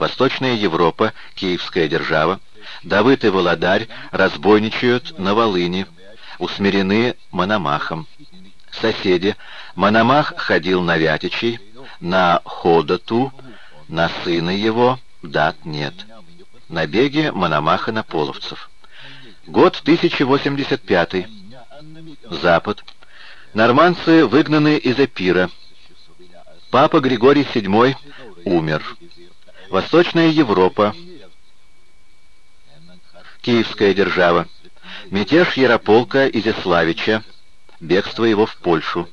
Восточная Европа, Киевская держава, Давыд и Володарь разбойничают на Волыни, усмирены Мономахом. Соседи. Мономах ходил на Вятичей, на Ходоту, на сына его дат нет. Набеги Мономаха на половцев. Год 1085. Запад. Норманцы выгнаны из Эпира. Папа Григорий VII умер. Восточная Европа. Киевская держава. Мятеж Ярополка Изяславича. Бегство его в Польшу.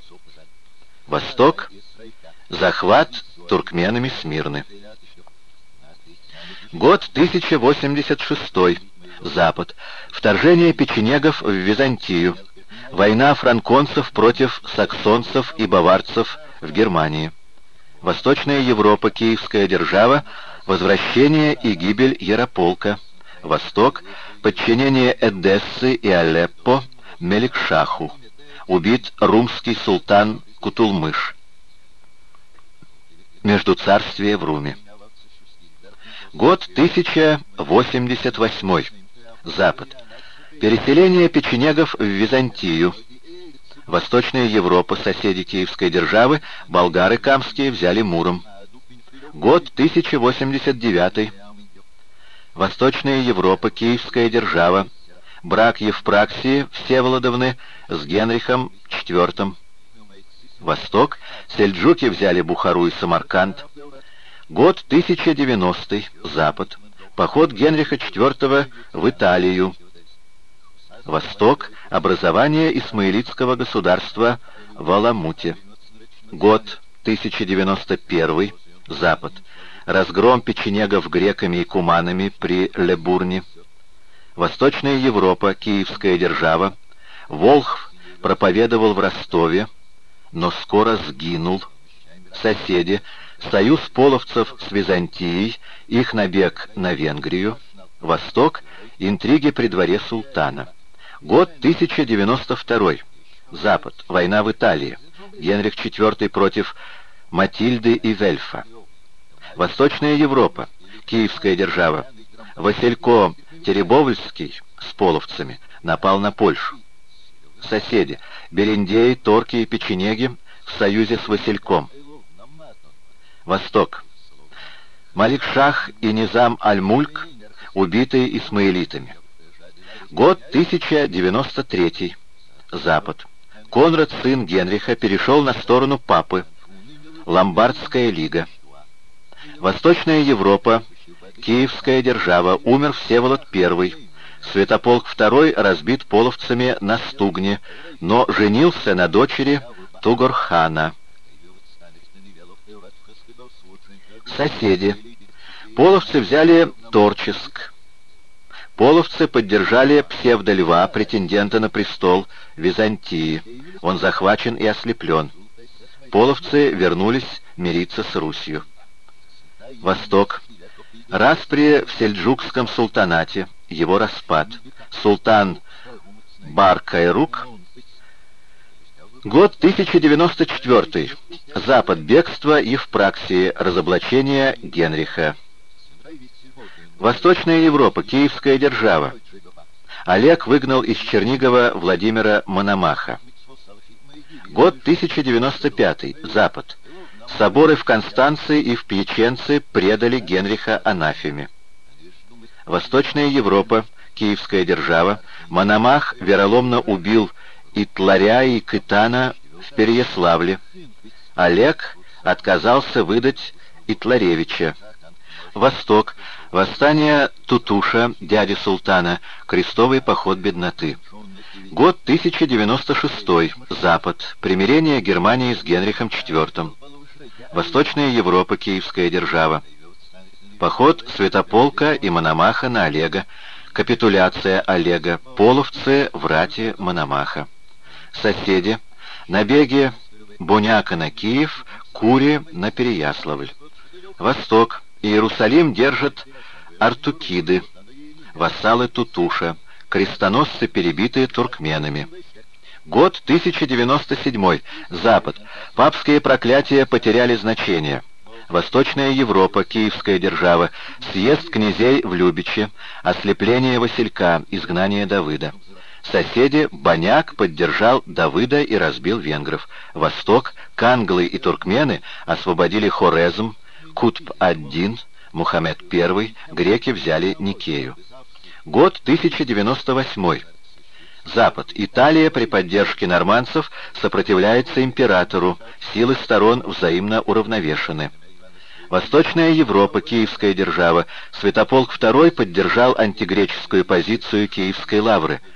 Восток. Захват туркменами Смирны. Год 1086. Запад. Вторжение печенегов в Византию. Война франконцев против саксонцев и баварцев в Германии. Восточная Европа, Киевская держава, возвращение и гибель Ярополка. Восток, подчинение Эдессы и Алеппо Меликшаху. Убит румский султан Кутулмыш. Междуцарствие в Руме. Год 1088. Запад. Переселение печенегов в Византию. Восточная Европа, соседи Киевской державы, болгары камские взяли Муром. Год 1089. Восточная Европа, Киевская держава, брак Евпраксии Всеволодовны с Генрихом IV. Восток, сельджуки взяли Бухару и Самарканд. Год 1090. Запад. Поход Генриха IV в Италию. Восток. Образование Исмаилитского государства в Аламуте. Год 1091. Запад. Разгром печенегов греками и куманами при Лебурне. Восточная Европа, Киевская держава. Волхв проповедовал в Ростове, но скоро сгинул. Соседи. Союз половцев с Византией, их набег на Венгрию. Восток. Интриги при дворе султана. Год 1092. Запад. Война в Италии. Генрих IV против Матильды и Вельфа. Восточная Европа. Киевская держава. Василько Теребовльский с половцами напал на Польшу. Соседи. Берендеи, Торки и Печенеги в союзе с Васильком. Восток. Малик-Шах и Низам Аль-Мульк убитые исмаилитами. Год 1093. Запад. Конрад, сын Генриха, перешел на сторону папы. Ломбардская лига. Восточная Европа. Киевская держава. Умер Всеволод I. Святополк II разбит половцами на Стугне, но женился на дочери Тугорхана. Соседи. Половцы взяли Торческ. Половцы поддержали псевдольва, претендента на престол Византии. Он захвачен и ослеплен. Половцы вернулись мириться с Русью. Восток. Распри в Сельджукском султанате. Его распад. Султан Бар-Кайрук. Год 1094. Запад. Бегство и в праксии разоблачение Генриха. Восточная Европа, Киевская держава. Олег выгнал из Чернигова Владимира Мономаха. Год 1095. Запад. Соборы в Констанции и в Пьяченце предали Генриха анафеме. Восточная Европа, Киевская держава. Мономах вероломно убил и Тларя, и Кытана в Переяславле. Олег отказался выдать Итларевича. Восток. Восстание Тутуша, дяди султана. Крестовый поход бедноты. Год 1096. Запад. Примирение Германии с Генрихом IV. Восточная Европа, Киевская держава. Поход Святополка и Мономаха на Олега. Капитуляция Олега. Половцы в рате Мономаха. Соседи. Набеги Буняка на Киев, Кури на Переяславль. Восток. Иерусалим держат артукиды, вассалы Тутуша, крестоносцы, перебитые туркменами. Год 1097. Запад. Папские проклятия потеряли значение. Восточная Европа, Киевская держава, съезд князей в Любиче, ослепление Василька, изгнание Давыда. Соседи Баняк поддержал Давыда и разбил венгров. Восток, канглы и туркмены освободили Хорезм, Кутб-ад-Дин, Мухаммед I, греки взяли Никею. Год 1098. Запад. Италия при поддержке нормандцев сопротивляется императору, силы сторон взаимно уравновешены. Восточная Европа, Киевская держава, Святополк II поддержал антигреческую позицию Киевской лавры –